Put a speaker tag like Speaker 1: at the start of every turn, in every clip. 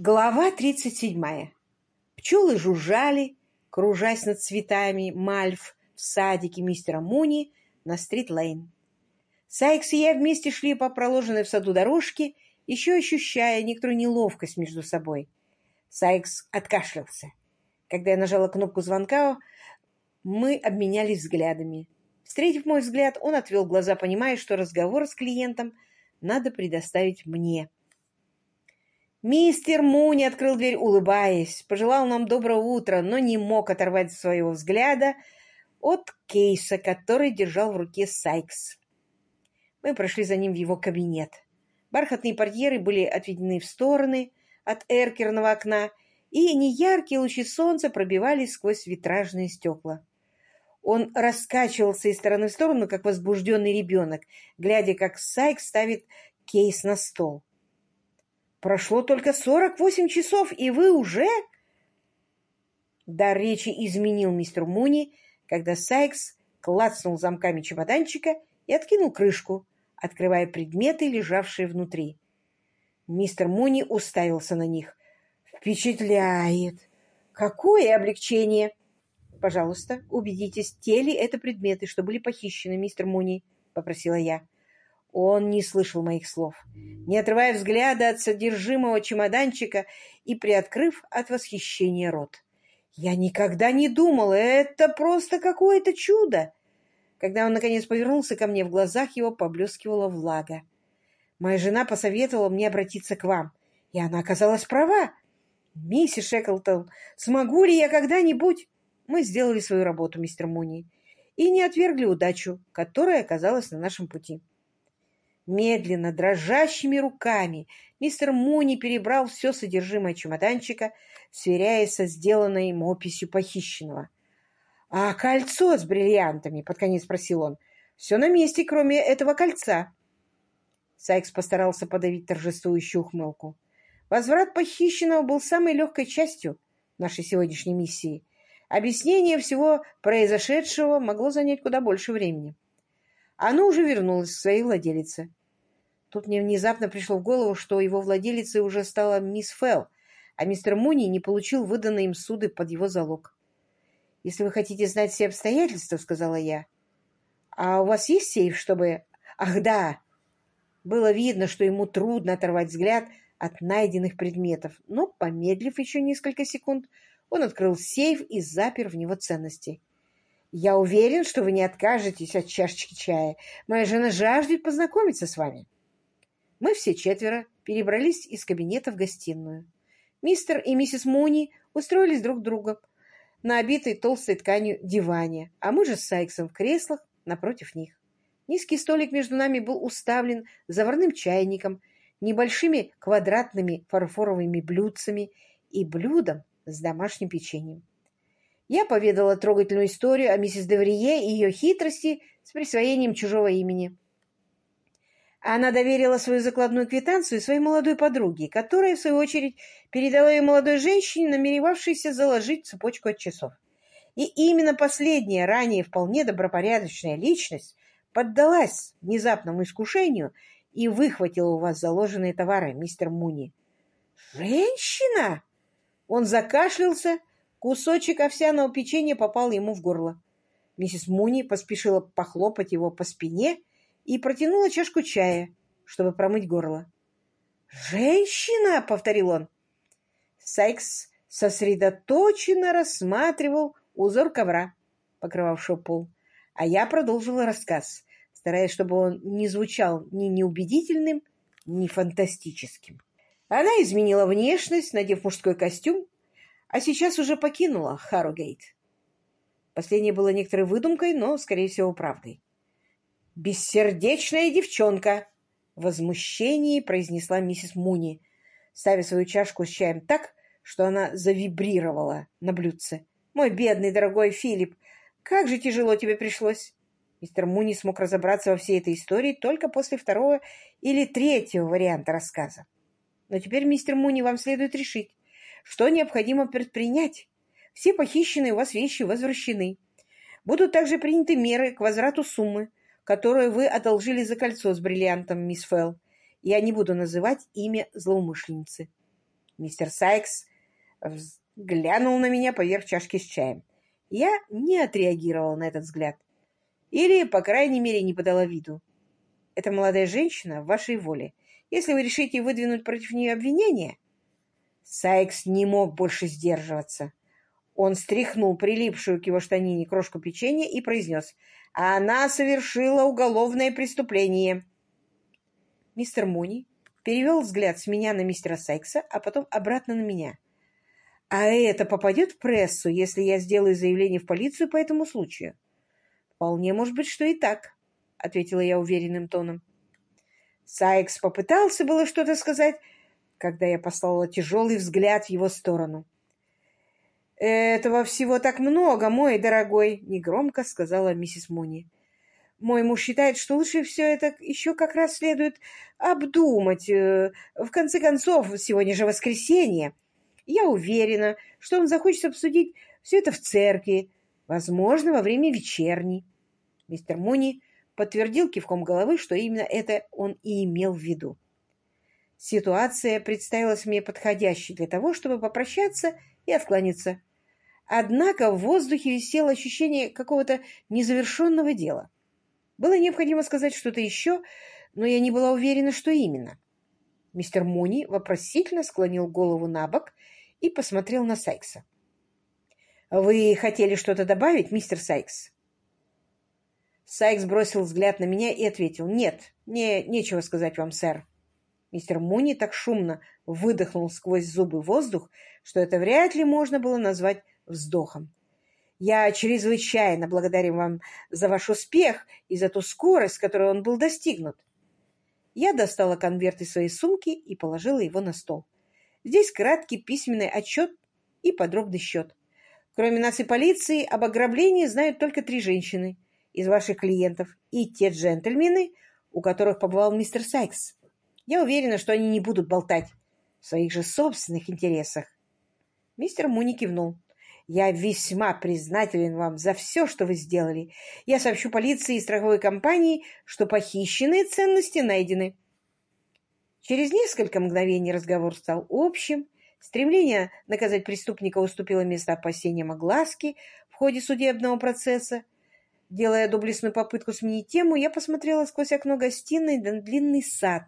Speaker 1: Глава 37. Пчелы жужжали, кружась над цветами мальв в садике мистера Муни на Стрит-Лейн. Сайкс и я вместе шли по проложенной в саду дорожке, еще ощущая некоторую неловкость между собой. Сайкс откашлялся. Когда я нажала кнопку звонка, мы обменялись взглядами. Встретив мой взгляд, он отвел глаза, понимая, что разговор с клиентом надо предоставить мне. Мистер Муни открыл дверь, улыбаясь, пожелал нам доброго утра, но не мог оторвать своего взгляда от кейса, который держал в руке Сайкс. Мы прошли за ним в его кабинет. Бархатные портьеры были отведены в стороны от эркерного окна, и неяркие лучи солнца пробивались сквозь витражные стекла. Он раскачивался из стороны в сторону, как возбужденный ребенок, глядя, как Сайкс ставит кейс на стол. Прошло только сорок восемь часов, и вы уже...» Дар речи изменил мистер Муни, когда Сайкс клацнул замками чемоданчика и откинул крышку, открывая предметы, лежавшие внутри. Мистер Муни уставился на них. «Впечатляет! Какое облегчение!» «Пожалуйста, убедитесь, те ли это предметы, что были похищены, мистер Муни?» — попросила я. Он не слышал моих слов. Не отрывая взгляда от содержимого чемоданчика и приоткрыв от восхищения рот. Я никогда не думала, это просто какое-то чудо. Когда он, наконец, повернулся ко мне, в глазах его поблескивала влага. Моя жена посоветовала мне обратиться к вам, и она оказалась права. Миссис Шеклтон, смогу ли я когда-нибудь... Мы сделали свою работу, мистер Муни, и не отвергли удачу, которая оказалась на нашем пути. Медленно, дрожащими руками, мистер Муни перебрал все содержимое чемоданчика, сверяясь со сделанной им описью похищенного. «А кольцо с бриллиантами?» — под конец спросил он. «Все на месте, кроме этого кольца». Сайкс постарался подавить торжествующую ухмылку. Возврат похищенного был самой легкой частью нашей сегодняшней миссии. Объяснение всего произошедшего могло занять куда больше времени. Оно уже вернулось к своей владелице. Тут мне внезапно пришло в голову, что его владелицей уже стала мисс Фелл, а мистер Муни не получил выданные им суды под его залог. «Если вы хотите знать все обстоятельства, — сказала я, — а у вас есть сейф, чтобы...» «Ах, да!» Было видно, что ему трудно оторвать взгляд от найденных предметов, но, помедлив еще несколько секунд, он открыл сейф и запер в него ценности. «Я уверен, что вы не откажетесь от чашечки чая. Моя жена жаждет познакомиться с вами». Мы все четверо перебрались из кабинета в гостиную. Мистер и миссис Муни устроились друг другом на обитой толстой тканью диване, а мы же с Сайксом в креслах напротив них. Низкий столик между нами был уставлен заварным чайником, небольшими квадратными фарфоровыми блюдцами и блюдом с домашним печеньем. Я поведала трогательную историю о миссис Деврие и ее хитрости с присвоением чужого имени. Она доверила свою закладную квитанцию своей молодой подруге, которая, в свою очередь, передала ее молодой женщине, намеревавшейся заложить цепочку от часов. И именно последняя, ранее вполне добропорядочная личность, поддалась внезапному искушению и выхватила у вас заложенные товары, мистер Муни. «Женщина!» Он закашлялся, кусочек овсяного печенья попал ему в горло. Миссис Муни поспешила похлопать его по спине и протянула чашку чая, чтобы промыть горло. «Женщина!» — повторил он. Сайкс сосредоточенно рассматривал узор ковра, покрывавшего пол, а я продолжила рассказ, стараясь, чтобы он не звучал ни неубедительным, ни фантастическим. Она изменила внешность, надев мужской костюм, а сейчас уже покинула Харрогейт. Последнее было некоторой выдумкой, но, скорее всего, правдой. «Бессердечная девчонка!» — в возмущении произнесла миссис Муни, ставя свою чашку с чаем так, что она завибрировала на блюдце. «Мой бедный дорогой Филипп, как же тяжело тебе пришлось!» Мистер Муни смог разобраться во всей этой истории только после второго или третьего варианта рассказа. Но теперь, мистер Муни, вам следует решить, что необходимо предпринять. Все похищенные у вас вещи возвращены. Будут также приняты меры к возврату суммы, которую вы одолжили за кольцо с бриллиантом, мисс Фелл. Я не буду называть имя злоумышленницы. Мистер Сайкс глянул на меня поверх чашки с чаем. Я не отреагировал на этот взгляд. Или, по крайней мере, не подала виду. Эта молодая женщина в вашей воле. Если вы решите выдвинуть против нее обвинение... Сайкс не мог больше сдерживаться. Он стряхнул прилипшую к его штанине крошку печенья и произнес. «Она совершила уголовное преступление». Мистер Муни перевел взгляд с меня на мистера Сайкса, а потом обратно на меня. «А это попадет в прессу, если я сделаю заявление в полицию по этому случаю?» «Вполне может быть, что и так», — ответила я уверенным тоном. Сайкс попытался было что-то сказать, когда я послала тяжелый взгляд в его сторону. «Этого всего так много, мой дорогой», — негромко сказала миссис Муни. «Мой муж считает, что лучше все это еще как раз следует обдумать. Э, в конце концов, сегодня же воскресенье. Я уверена, что он захочет обсудить все это в церкви, возможно, во время вечерней». Мистер Муни подтвердил кивком головы, что именно это он и имел в виду. Ситуация представилась мне подходящей для того, чтобы попрощаться и откланяться. Однако в воздухе висело ощущение какого-то незавершенного дела. Было необходимо сказать что-то еще, но я не была уверена, что именно. Мистер Муни вопросительно склонил голову на бок и посмотрел на Сайкса. «Вы хотели что-то добавить, мистер Сайкс?» Сайкс бросил взгляд на меня и ответил. «Нет, мне нечего сказать вам, сэр». Мистер Муни так шумно выдохнул сквозь зубы воздух, что это вряд ли можно было назвать вздохом. Я чрезвычайно благодарен вам за ваш успех и за ту скорость, с которой он был достигнут. Я достала конверт из своей сумки и положила его на стол. Здесь краткий письменный отчет и подробный счет. Кроме нас и полиции, об ограблении знают только три женщины из ваших клиентов и те джентльмены, у которых побывал мистер Сайкс. Я уверена, что они не будут болтать в своих же собственных интересах. Мистер Муни кивнул. Я весьма признателен вам за все, что вы сделали. Я сообщу полиции и страховой компании, что похищенные ценности найдены. Через несколько мгновений разговор стал общим. Стремление наказать преступника уступило место опасениям огласки в ходе судебного процесса. Делая доблестную попытку сменить тему, я посмотрела сквозь окно гостиной на длинный сад,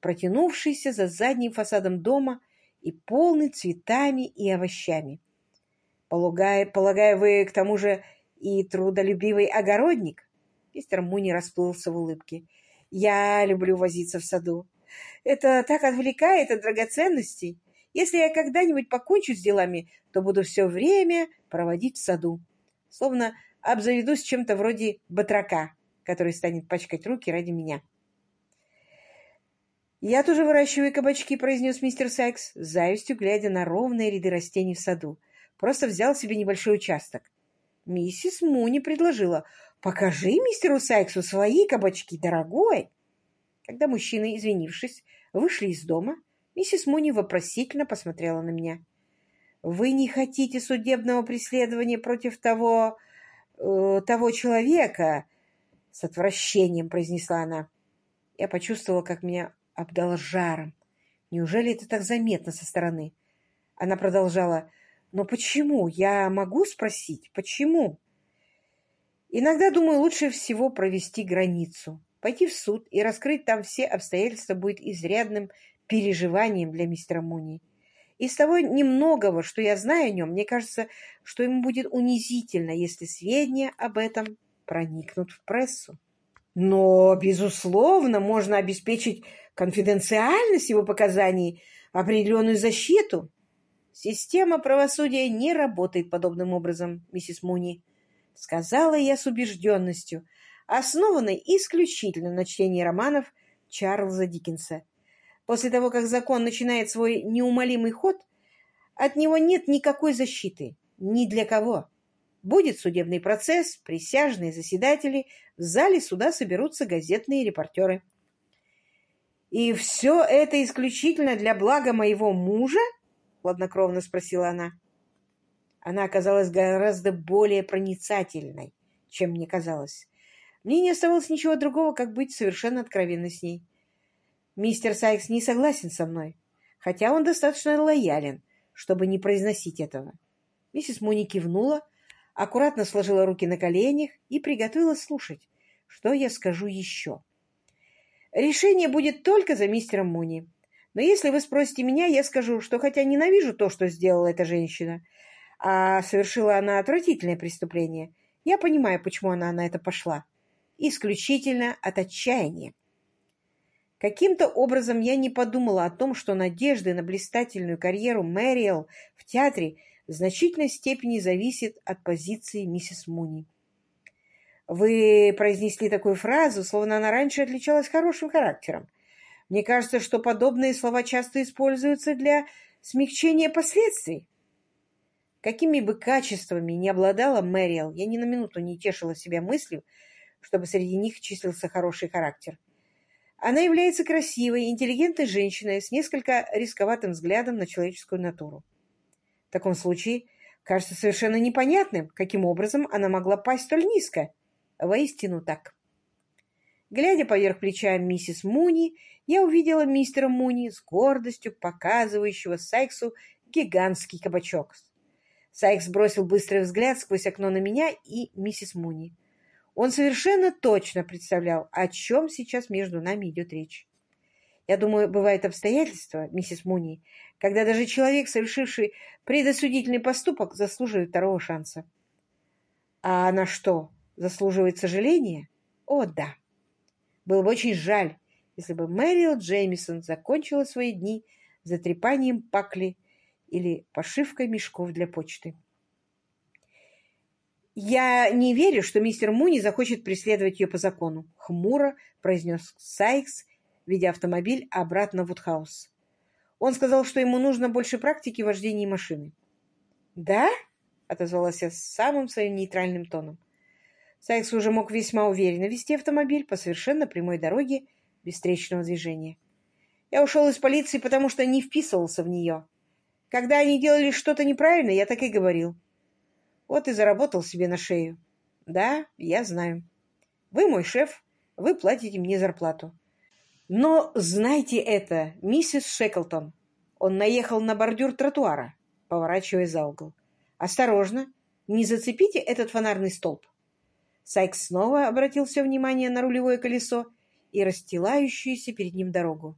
Speaker 1: протянувшийся за задним фасадом дома и полный цветами и овощами. Полагаю, полагаю, вы к тому же и трудолюбивый огородник? Мистер Муни расплылся в улыбке. Я люблю возиться в саду. Это так отвлекает от драгоценностей. Если я когда-нибудь покончу с делами, то буду все время проводить в саду. Словно обзаведусь чем-то вроде батрака, который станет пачкать руки ради меня. «Я тоже выращиваю кабачки», — произнес мистер Сайкс, завистью глядя на ровные ряды растений в саду. Просто взял себе небольшой участок. Миссис Муни предложила, «Покажи мистеру Сайксу свои кабачки, дорогой!» Когда мужчины, извинившись, вышли из дома, миссис Муни вопросительно посмотрела на меня. «Вы не хотите судебного преследования против того... Э, того человека?» С отвращением произнесла она. Я почувствовала, как меня обдало жаром. Неужели это так заметно со стороны? Она продолжала. Но почему? Я могу спросить, почему? Иногда, думаю, лучше всего провести границу. Пойти в суд и раскрыть там все обстоятельства будет изрядным переживанием для мистера Муни. Из того немногого, что я знаю о нем, мне кажется, что ему будет унизительно, если сведения об этом проникнут в прессу. Но, безусловно, можно обеспечить конфиденциальность его показаний, определенную защиту. Система правосудия не работает подобным образом, миссис Муни, сказала я с убежденностью, основанной исключительно на чтении романов Чарльза Диккенса. После того, как закон начинает свой неумолимый ход, от него нет никакой защиты, ни для кого. Будет судебный процесс, присяжные заседатели, в зале суда соберутся газетные репортеры. «И все это исключительно для блага моего мужа?» Хладнокровно спросила она. Она оказалась гораздо более проницательной, чем мне казалось. Мне не оставалось ничего другого, как быть совершенно откровенной с ней. Мистер Сайкс не согласен со мной, хотя он достаточно лоялен, чтобы не произносить этого. Миссис Муни кивнула, аккуратно сложила руки на коленях и приготовилась слушать, что я скажу еще. Решение будет только за мистером Муни. Но если вы спросите меня, я скажу, что хотя ненавижу то, что сделала эта женщина, а совершила она отвратительное преступление, я понимаю, почему она на это пошла. Исключительно от отчаяния. Каким-то образом я не подумала о том, что надежды на блистательную карьеру Мэриэл в театре в значительной степени зависит от позиции миссис Муни. Вы произнесли такую фразу, словно она раньше отличалась хорошим характером. Мне кажется, что подобные слова часто используются для смягчения последствий. Какими бы качествами ни обладала Мэриэл, я ни на минуту не тешила себя мыслью, чтобы среди них числился хороший характер. Она является красивой, интеллигентной женщиной с несколько рисковатым взглядом на человеческую натуру. В таком случае кажется совершенно непонятным, каким образом она могла пасть столь низко. Воистину так. Глядя поверх плеча миссис Муни, я увидела мистера Муни с гордостью показывающего Сайксу гигантский кабачок. Сайкс бросил быстрый взгляд сквозь окно на меня и миссис Муни. Он совершенно точно представлял, о чем сейчас между нами идет речь. Я думаю, бывают обстоятельства, миссис Муни, когда даже человек, совершивший предосудительный поступок, заслуживает второго шанса. А она что, заслуживает сожаления? О, да. Было бы очень жаль, если бы Мэрил Джеймисон закончила свои дни затрепанием пакли или пошивкой мешков для почты. «Я не верю, что мистер Муни захочет преследовать ее по закону», — хмуро произнес Сайкс ведя автомобиль обратно в Вудхаус. Он сказал, что ему нужно больше практики в вождении машины. «Да?» — отозвалась я самым своим нейтральным тоном. Сайкс уже мог весьма уверенно вести автомобиль по совершенно прямой дороге без встречного движения. Я ушел из полиции, потому что не вписывался в нее. Когда они делали что-то неправильно, я так и говорил. Вот и заработал себе на шею. Да, я знаю. Вы мой шеф, вы платите мне зарплату. Но знайте это, миссис Шеклтон. Он наехал на бордюр тротуара, поворачивая за угол. Осторожно, не зацепите этот фонарный столб. Сайкс снова обратил все внимание на рулевое колесо и расстилающуюся перед ним дорогу.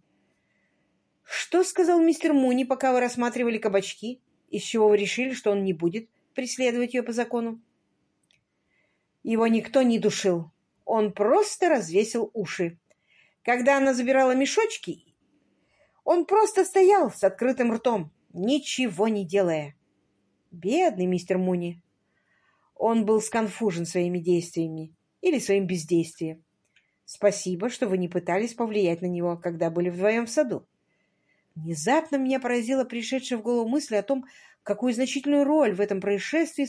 Speaker 1: «Что сказал мистер Муни, пока вы рассматривали кабачки? Из чего вы решили, что он не будет преследовать ее по закону?» Его никто не душил. Он просто развесил уши. Когда она забирала мешочки, он просто стоял с открытым ртом, ничего не делая. Бедный мистер Муни. Он был сконфужен своими действиями или своим бездействием. Спасибо, что вы не пытались повлиять на него, когда были вдвоем в саду. Внезапно меня поразила пришедшая в голову мысль о том, какую значительную роль в этом происшествии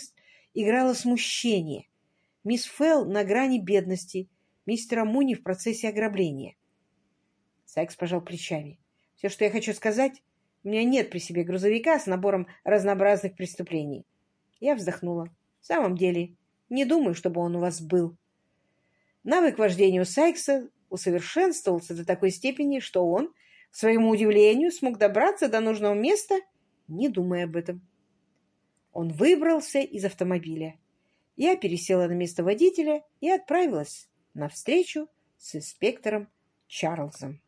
Speaker 1: играло смущение. Мисс Фелл на грани бедности, мистера Муни в процессе ограбления. Сайкс пожал плечами. Все, что я хочу сказать, у меня нет при себе грузовика с набором разнообразных преступлений. Я вздохнула. В самом деле, не думаю, чтобы он у вас был. Навык вождения у Сайкса усовершенствовался до такой степени, что он, к своему удивлению, смог добраться до нужного места, не думая об этом. Он выбрался из автомобиля. Я пересела на место водителя и отправилась на встречу с инспектором Чарльзом.